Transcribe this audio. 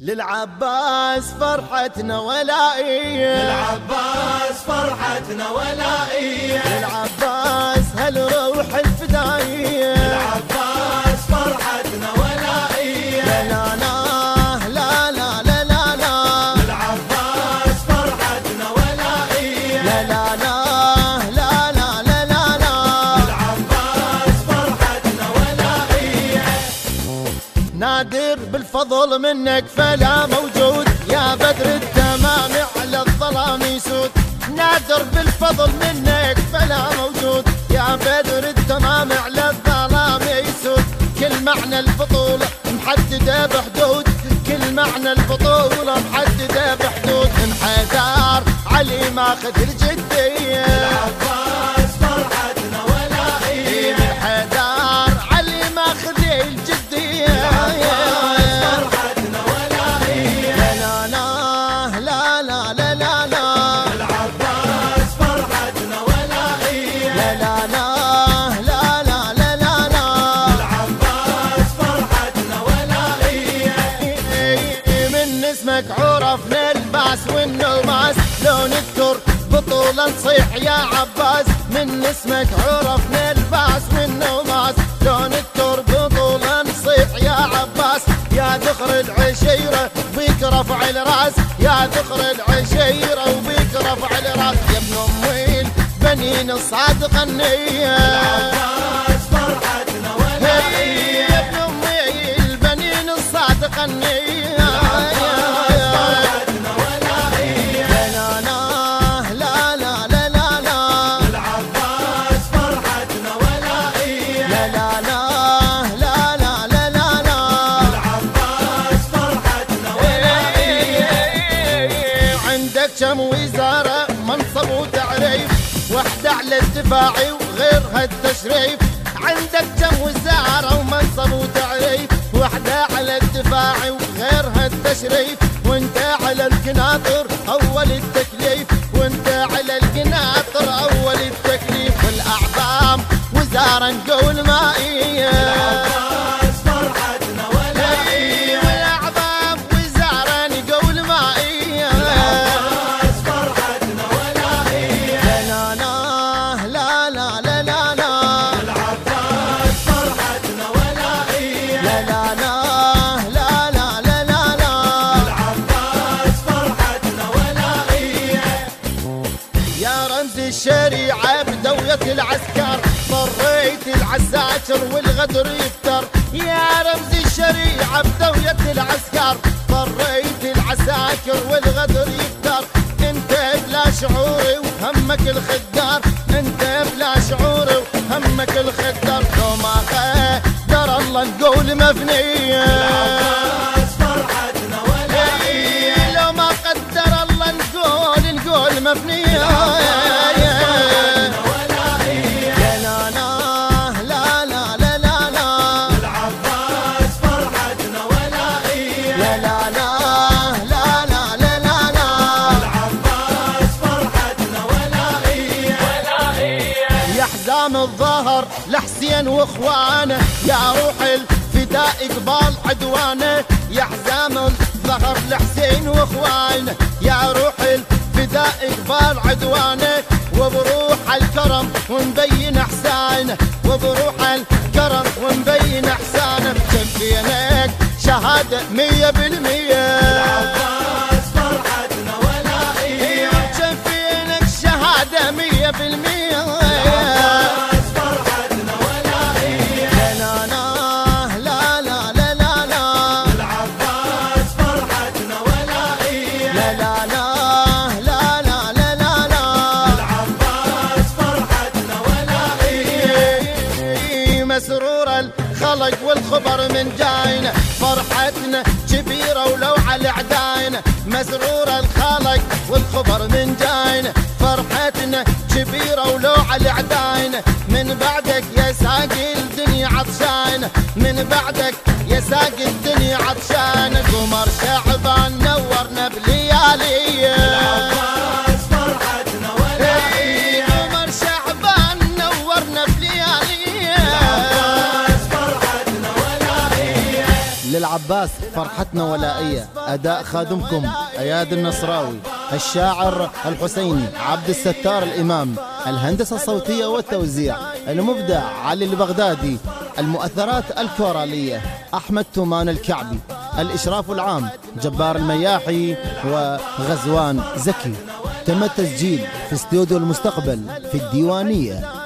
للعباس فرحتنا ولائية. للعباس فرحتنا ولائية. للعباس هالروح بالفضل منك فلا موجود. يا بدر التمام على الظلام يسود. نادر بالفضل منك فلا موجود. يا بدر التمام على الظلام يسود. كل معنى البطولة محددة بحدود. كل معنى البطولة محددة بحدود. من حيدر علي ماخذ الجدية. اسمك عرفنا الباس والنوماس لو نذكر بطولة نصيح يا عباس. من اسمك عرفنا الباس والنوماس لو نذكر بطولة نصيح يا عباس. يا ذخر العشيرة بيك رفع الراس. يا ذخر العشيرة وبيك رفع الراس. يا ابن ام البنين الصادقة النية. للعباس فرحتنا ولائية عندك كم وزارة منصب وتعريف واحدة على الدفاعي وغيرها التشريف عندك كم وزارة ومنصب وتعريف واحدة على الدفاعي وغيرها التشريف وانت على القناطر أول التكليف وانت على القناطر أول التكليف. والأعظام وزارة نقول مائية العسكر طريت العساكر والغدر يفتر. يا رمز الشريعة بدوية العسكر طريت العساكر والغدر يفتر. انت بلا شعوري وهمك الخدار انت بلا شعوري وهمك الخدار. لو ما قدر الله نقول مفنيه حزام الظهر لحسين واخوانه. يا روح الفداء اقبال عدوانه. يا حزام الظهر لحسين واخوانه. يا روح الفداء اقبال عدوانه. وبروح الكرم ونبين احسانه. وبروح الكرم ونبين احسانه. شفينك شهادة مية بالمية. شهادة مية بالمية. الخلق والخبر من جاينا فرحتنا كبيرة ولو على عداينا مسرور الخلق والخبر من جاينا فرحتنا كبيرة ولو على عداينا من بعدك يا ساقي الدنيا عطشانة من بعدك يا ساقي الدنيا عطشانة قمر شعبان نورنا بلياليه العباس فرحتنا ولائية عباس فرحتنا ولائية. أداء خادمكم أياد النصراوي. الشاعر الحسيني عبد الستار الإمام. الهندسة الصوتية والتوزيع. المبدع علي البغدادي. المؤثرات الكورالية أحمد تومان الكعبي. الإشراف العام جبار المياحي وغزوان زكي. تم التسجيل في استوديو المستقبل في الديوانية.